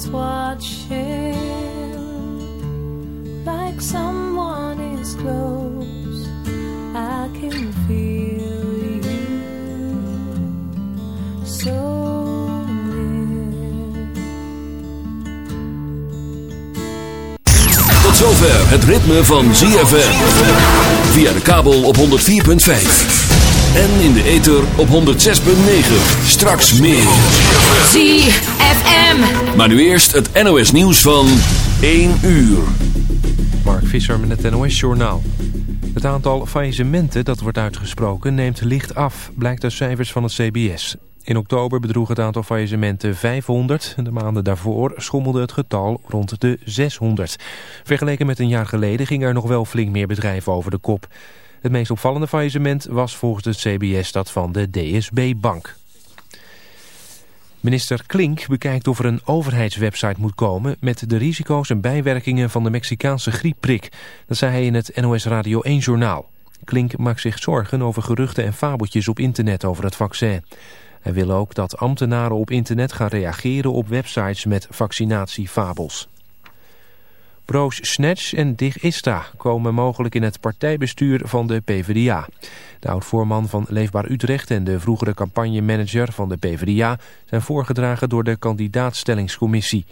is watching, like someone is close. I can feel you so near. Tot zover het ritme van ZFM. Via de kabel op 104.5. En in de ether op 106.9. Straks meer. ZFM. Maar nu eerst het NOS nieuws van 1 uur. Mark Visser met het NOS-journaal. Het aantal faillissementen dat wordt uitgesproken neemt licht af, blijkt uit cijfers van het CBS. In oktober bedroeg het aantal faillissementen 500. De maanden daarvoor schommelde het getal rond de 600. Vergeleken met een jaar geleden gingen er nog wel flink meer bedrijven over de kop. Het meest opvallende faillissement was volgens het CBS dat van de DSB-bank. Minister Klink bekijkt of er een overheidswebsite moet komen... met de risico's en bijwerkingen van de Mexicaanse griepprik. Dat zei hij in het NOS Radio 1-journaal. Klink maakt zich zorgen over geruchten en fabeltjes op internet over het vaccin. Hij wil ook dat ambtenaren op internet gaan reageren op websites met vaccinatiefabels. Broos Snatch en Dig Ista komen mogelijk in het partijbestuur van de PvdA. De oud-voorman van Leefbaar Utrecht en de vroegere campagnemanager van de PvdA... zijn voorgedragen door de kandidaatstellingscommissie.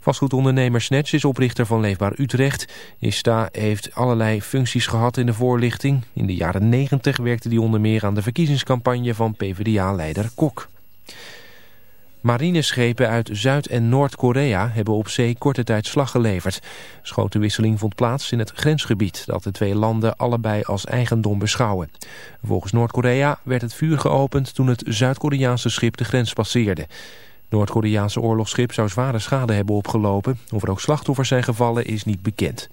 Vastgoedondernemer Snatch is oprichter van Leefbaar Utrecht. Ista heeft allerlei functies gehad in de voorlichting. In de jaren 90 werkte hij onder meer aan de verkiezingscampagne van PvdA-leider Kok. Marineschepen uit Zuid- en Noord-Korea hebben op zee korte tijd slag geleverd. Schotenwisseling vond plaats in het grensgebied dat de twee landen allebei als eigendom beschouwen. Volgens Noord-Korea werd het vuur geopend toen het Zuid-Koreaanse schip de grens passeerde. Noord-Koreaanse oorlogsschip zou zware schade hebben opgelopen. Of er ook slachtoffers zijn gevallen is niet bekend.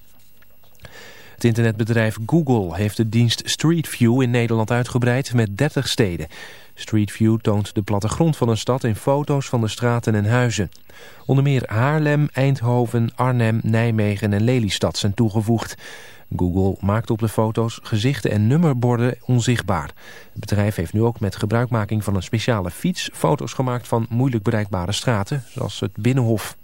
Het internetbedrijf Google heeft de dienst Street View in Nederland uitgebreid met 30 steden. Street View toont de plattegrond van een stad in foto's van de straten en huizen. Onder meer Haarlem, Eindhoven, Arnhem, Nijmegen en Lelystad zijn toegevoegd. Google maakt op de foto's gezichten en nummerborden onzichtbaar. Het bedrijf heeft nu ook met gebruikmaking van een speciale fiets foto's gemaakt van moeilijk bereikbare straten, zoals het Binnenhof.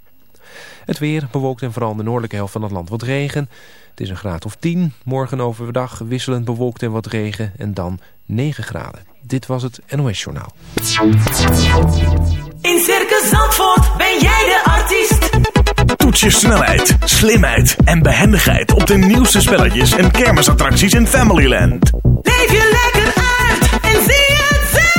Het weer bewolkt en vooral in de noordelijke helft van het land wat regen. Het is een graad of 10. Morgen overdag wisselend bewolkt en wat regen en dan 9 graden. Dit was het NOS Journaal. In Circus Zandvoort ben jij de artiest. Toets je snelheid, slimheid en behendigheid op de nieuwste spelletjes en kermisattracties in Familyland. Leef je lekker uit en zie het zelf.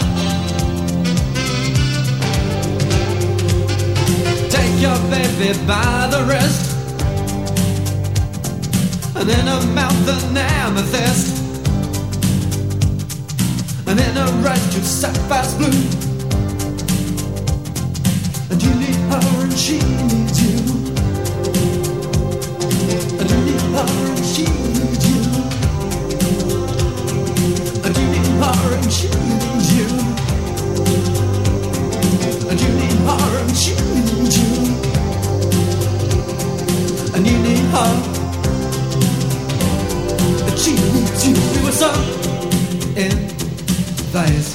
your baby by the wrist. And in her mouth an amethyst. And in her red two sapphire's blue. And you need her and she needs you. And you need her and she needs you. And you need her and she her that she needs you. We were so in phase.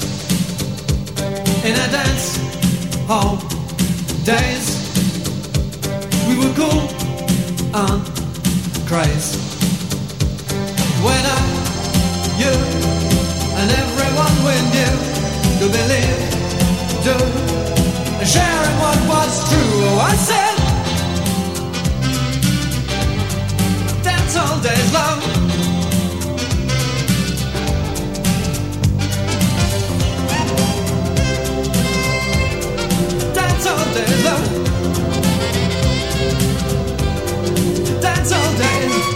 in a dance hall days. We were cool and crazy when I, you, and everyone we knew do believe, do, sharing what was true. Oh, I said. days long. Dance all day long. Dance all days.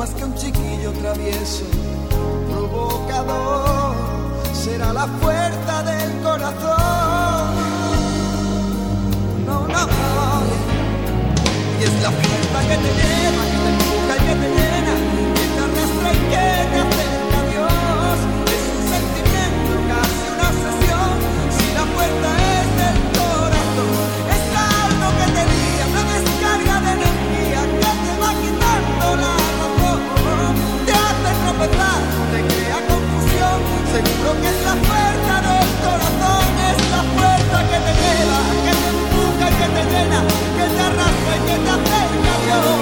más que un chiquillo travieso, provocador, será la puerta del corazón. No, no, no. Y es la fuerza que te lleva, que te empuja y que te llena, que te arrastra y que te Lo que es la puerta del corazón, es la puerta que te lleva, que te empuja, que te llena, que te arraja y que te acerca a Dios.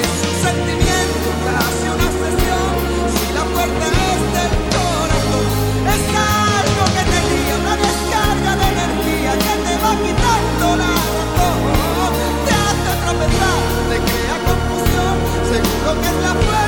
Es un sentimiento que una sesión. Si la puerta es del corazón, es algo que te guía, una descarga de energía que te va quitando la razón. Te hace atropellar, te crea confusión. Seguro que es la puerta.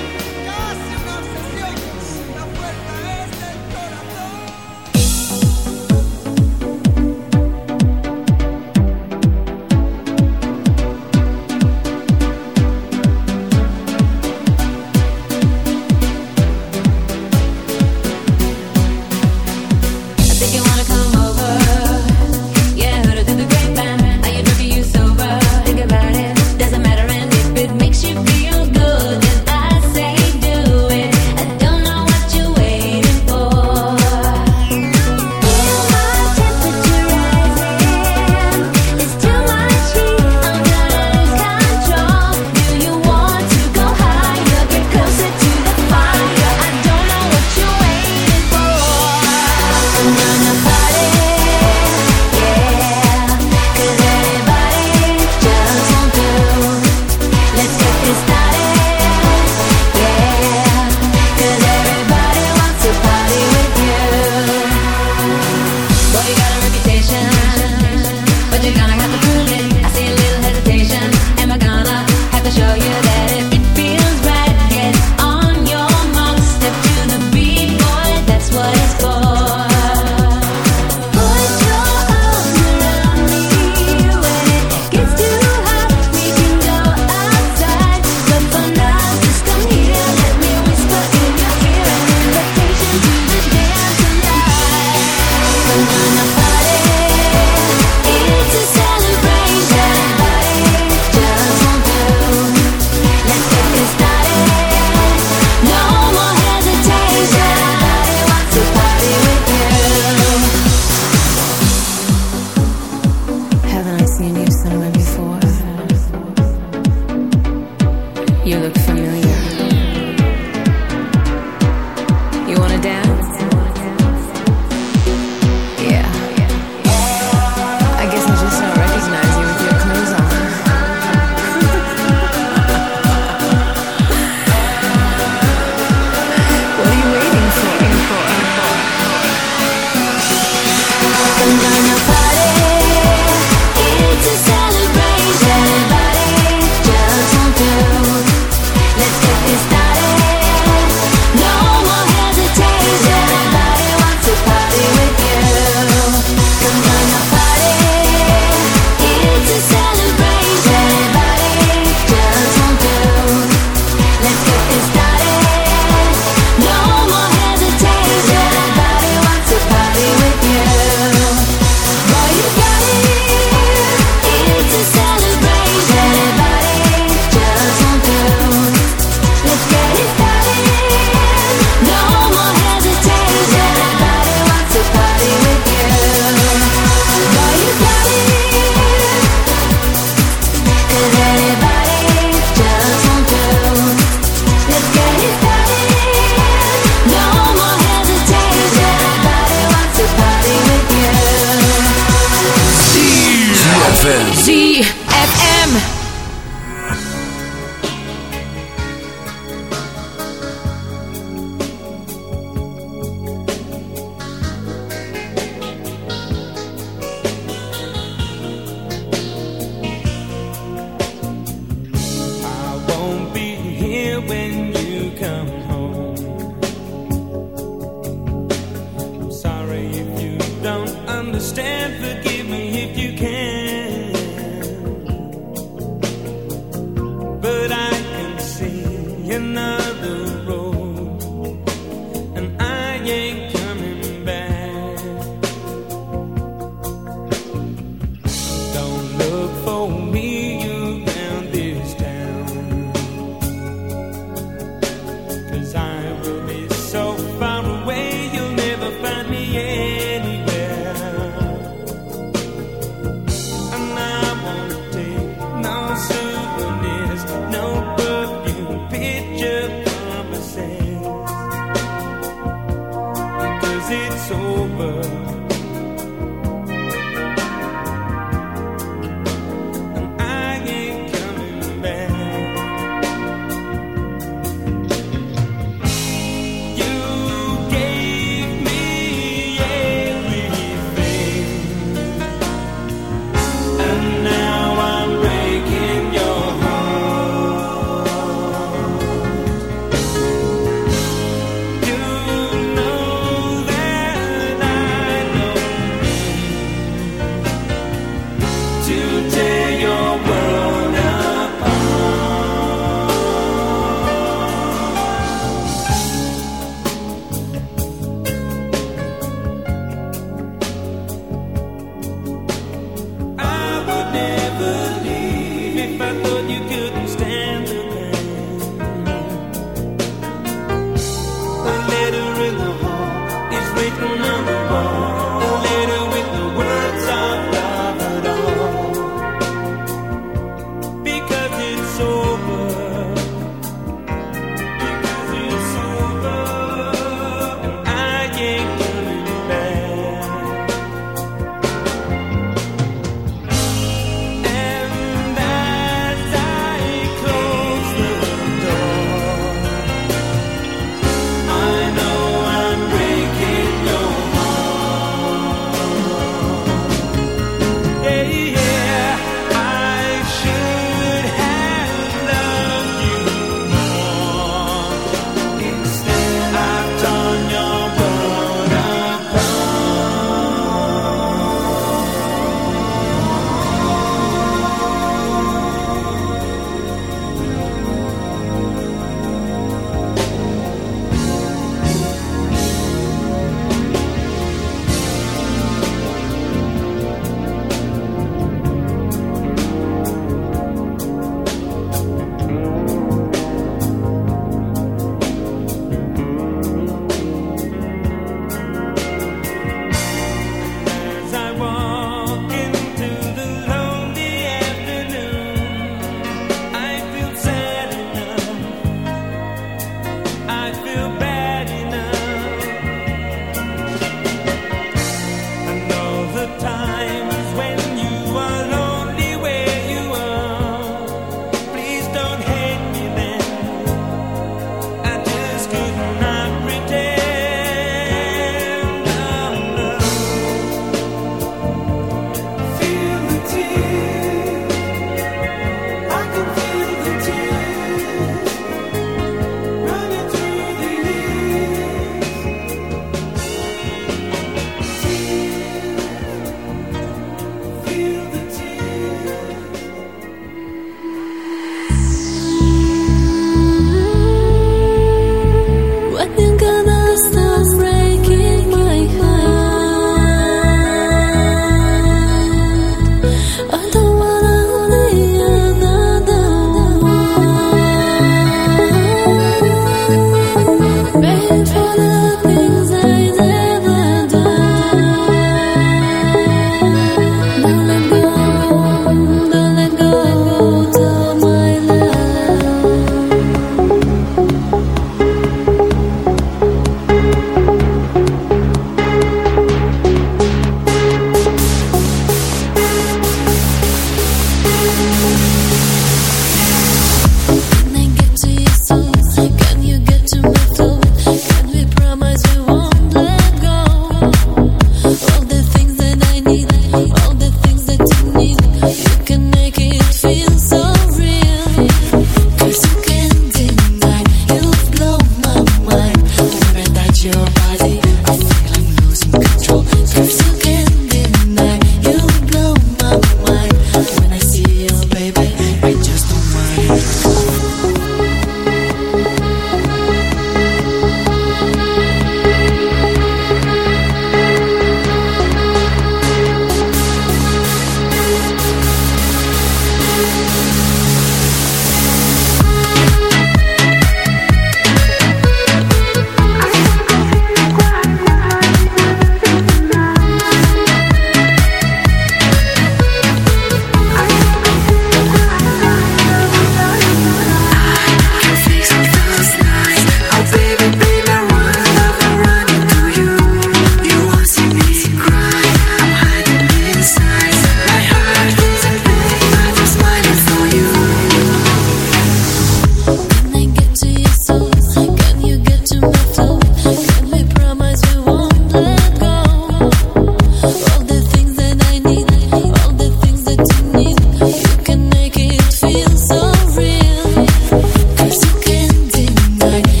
night.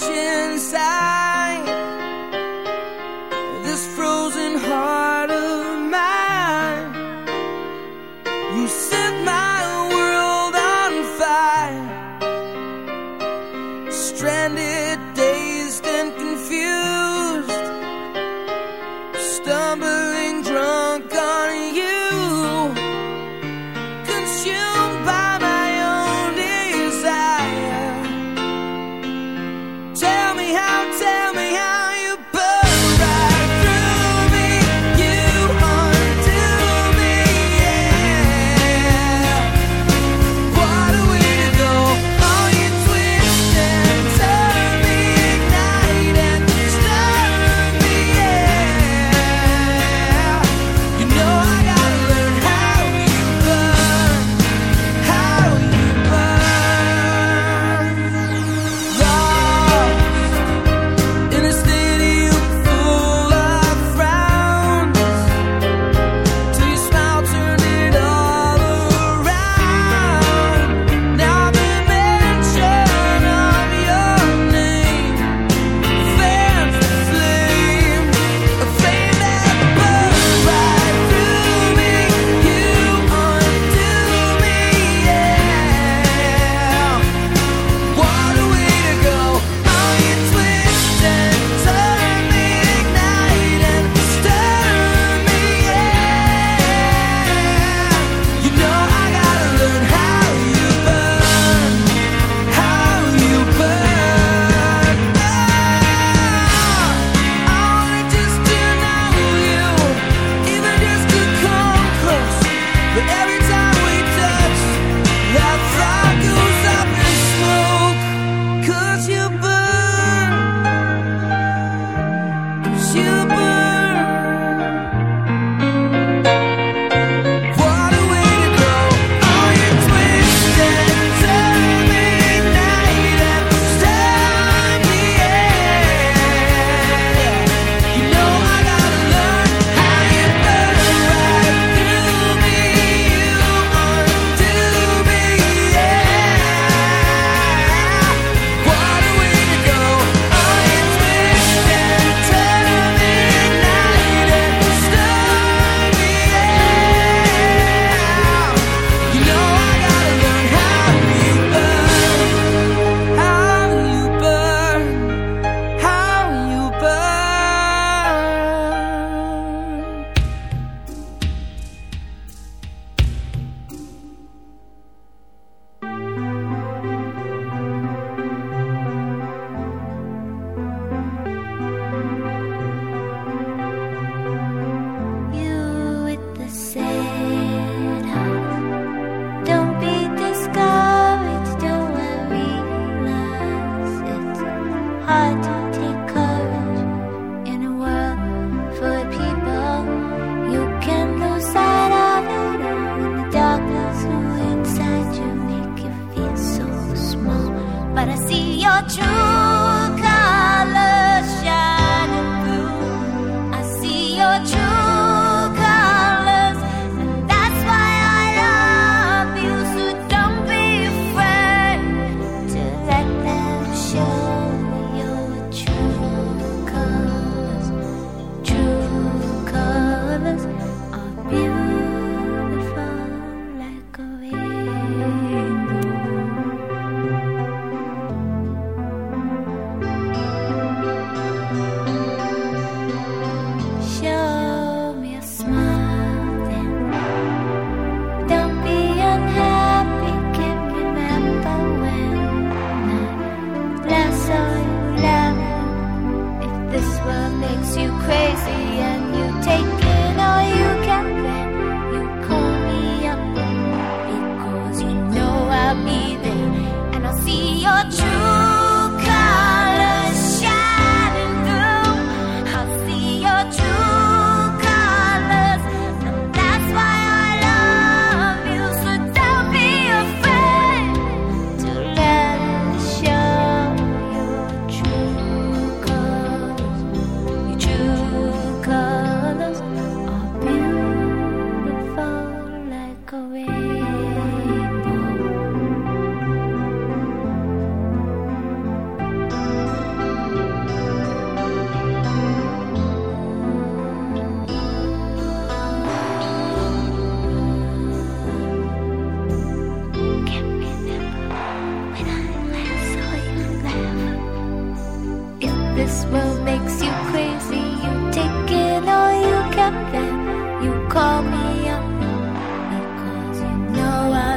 inside.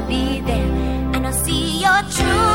be there and I'll see your truth.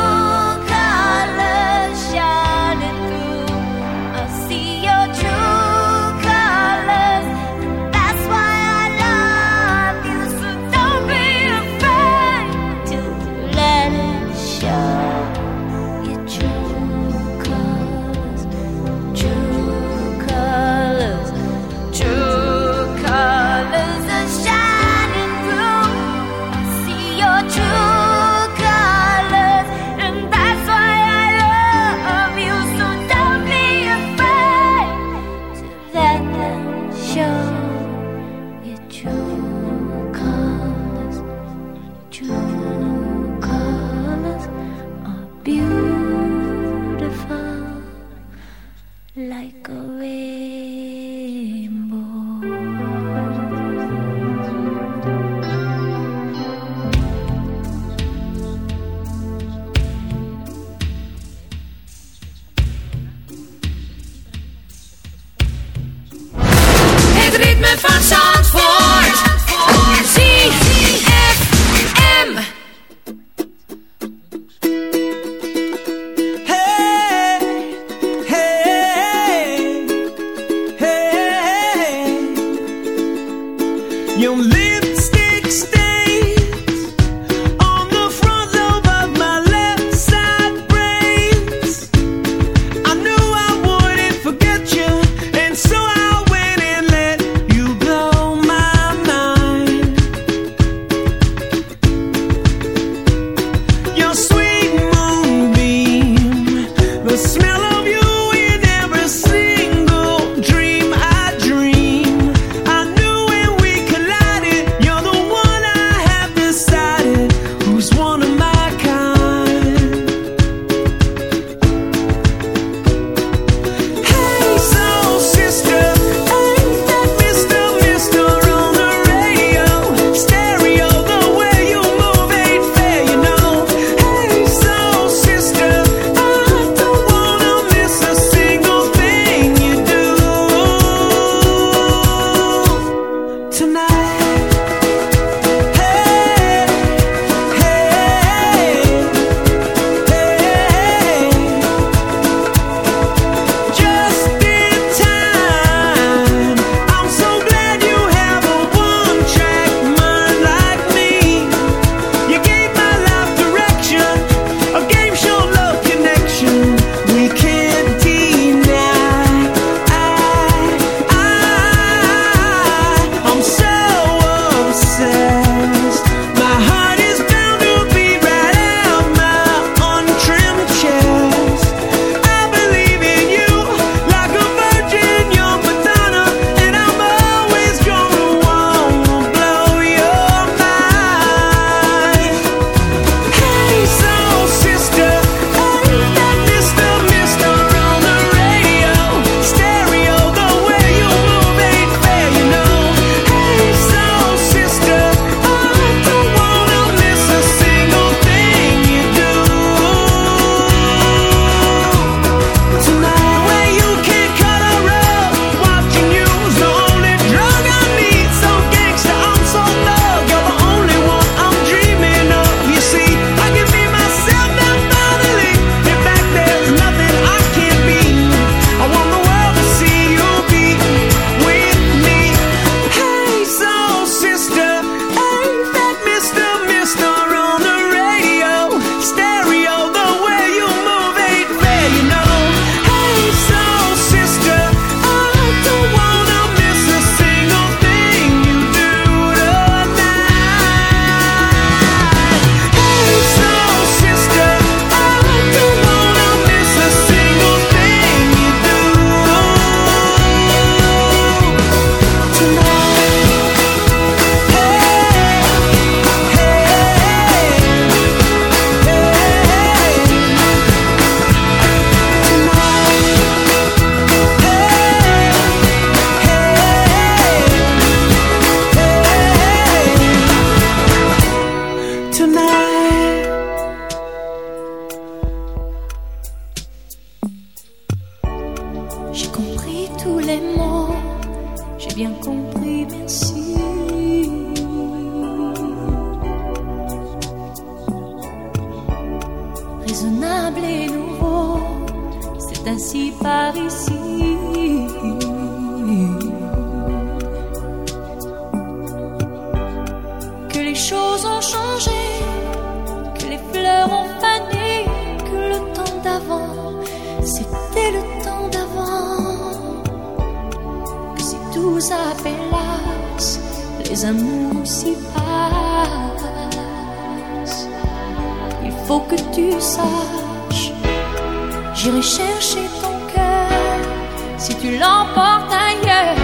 tu l'emportes ailleurs,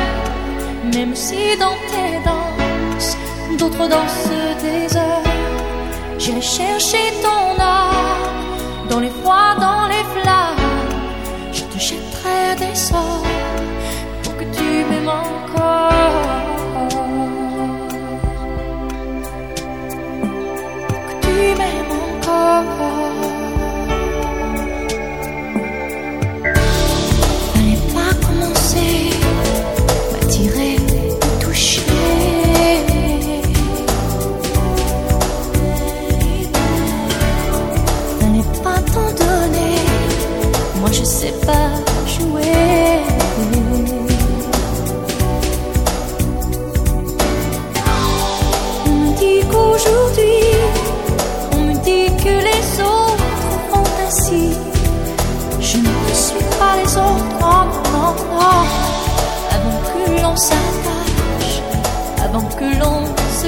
même si dans tes danses, d'autres dansent des heures, J'ai cherché ton